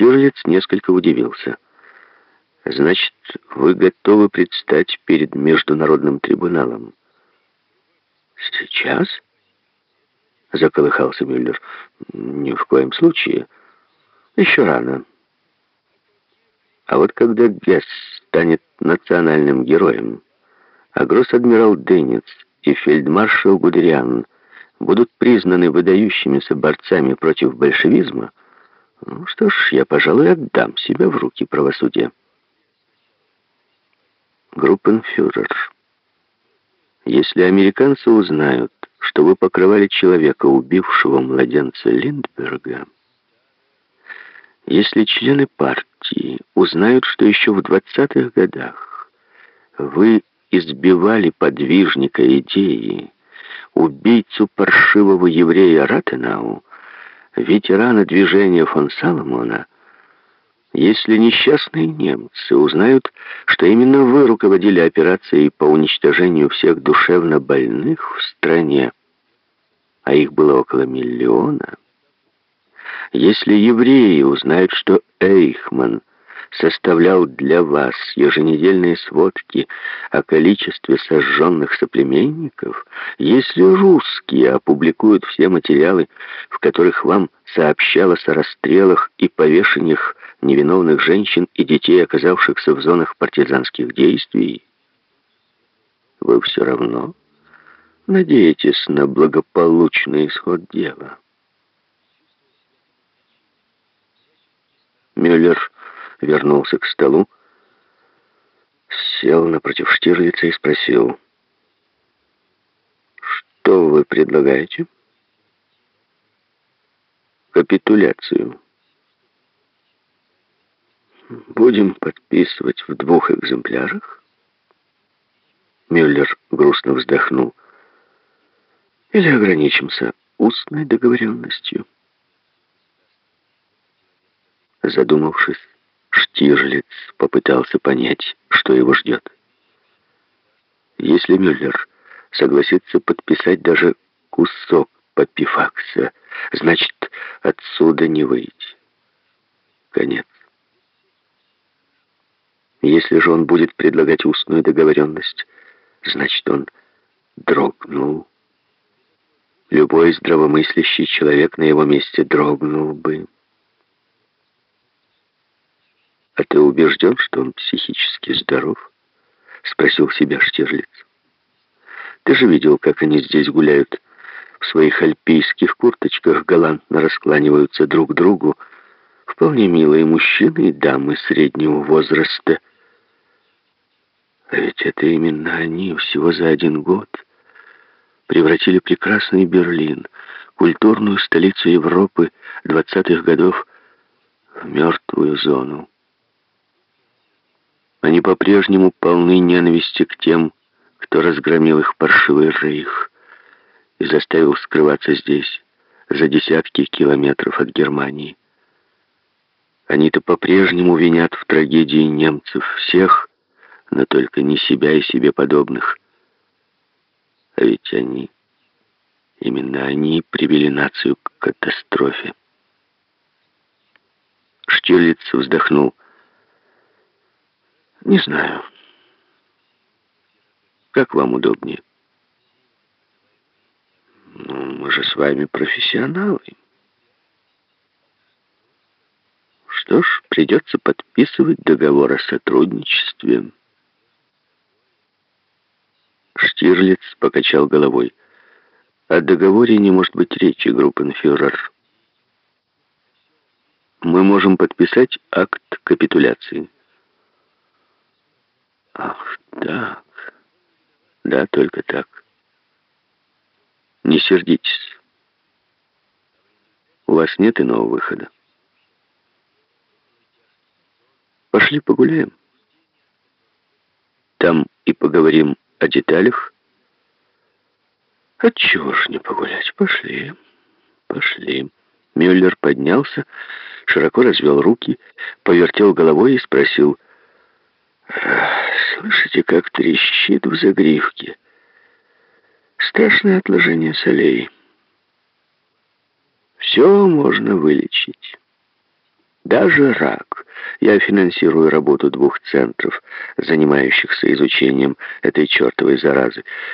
Штирлиц несколько удивился. «Значит, вы готовы предстать перед Международным трибуналом?» «Сейчас?» — заколыхался Мюллер. «Ни в коем случае. Еще рано. А вот когда Гесс станет национальным героем, а гросс-адмирал Денниц и фельдмаршал Гудериан будут признаны выдающимися борцами против большевизма, ну что ж, я, пожалуй, отдам себя в руки правосудия. Группенфюрер, если американцы узнают, что вы покрывали человека, убившего младенца Линдберга, если члены партии узнают, что еще в 20-х годах вы избивали подвижника идеи, убийцу паршивого еврея Ратенау, ветерана движения фон Саломона, если несчастные немцы узнают, что именно вы руководили операцией по уничтожению всех душевно больных в стране, а их было около миллиона, если евреи узнают, что Эйхман составлял для вас еженедельные сводки о количестве сожженных соплеменников, если русские опубликуют все материалы, в которых вам сообщалось о расстрелах и повешениях невиновных женщин и детей, оказавшихся в зонах партизанских действий, вы все равно надеетесь на благополучный исход дела. Мюллер вернулся к столу, сел напротив Штирлица и спросил, «Что вы предлагаете?» «Капитуляцию. Будем подписывать в двух экземплярах?» Мюллер грустно вздохнул. «Или ограничимся устной договоренностью?» Задумавшись, Штирлиц попытался понять, что его ждет. Если Мюллер согласится подписать даже кусок папифакса, значит, отсюда не выйти. Конец. Если же он будет предлагать устную договоренность, значит, он дрогнул. Любой здравомыслящий человек на его месте дрогнул бы. «А ты убежден, что он психически здоров?» — спросил себя Штирлиц. «Ты же видел, как они здесь гуляют. В своих альпийских курточках галантно раскланиваются друг другу. Вполне милые мужчины и дамы среднего возраста. А ведь это именно они всего за один год превратили прекрасный Берлин, культурную столицу Европы двадцатых годов, в мертвую зону. Они по-прежнему полны ненависти к тем, кто разгромил их паршивый рейх и заставил скрываться здесь, за десятки километров от Германии. Они-то по-прежнему винят в трагедии немцев всех, но только не себя и себе подобных. А ведь они, именно они привели нацию к катастрофе. Штирлиц вздохнул. Не знаю. Как вам удобнее? Ну, мы же с вами профессионалы. Что ж, придется подписывать договор о сотрудничестве. Штирлиц покачал головой. О договоре не может быть речи, группенфюрер. Мы можем подписать акт капитуляции. Ах, так. Да, только так. Не сердитесь. У вас нет иного выхода. Пошли погуляем. Там и поговорим о деталях. Отчего ж не погулять? Пошли. Пошли. Мюллер поднялся, широко развел руки, повертел головой и спросил — Слышите, как трещит в загривке? Страшное отложение солей. Все можно вылечить. даже рак. Я финансирую работу двух центров, занимающихся изучением этой чертовой заразы.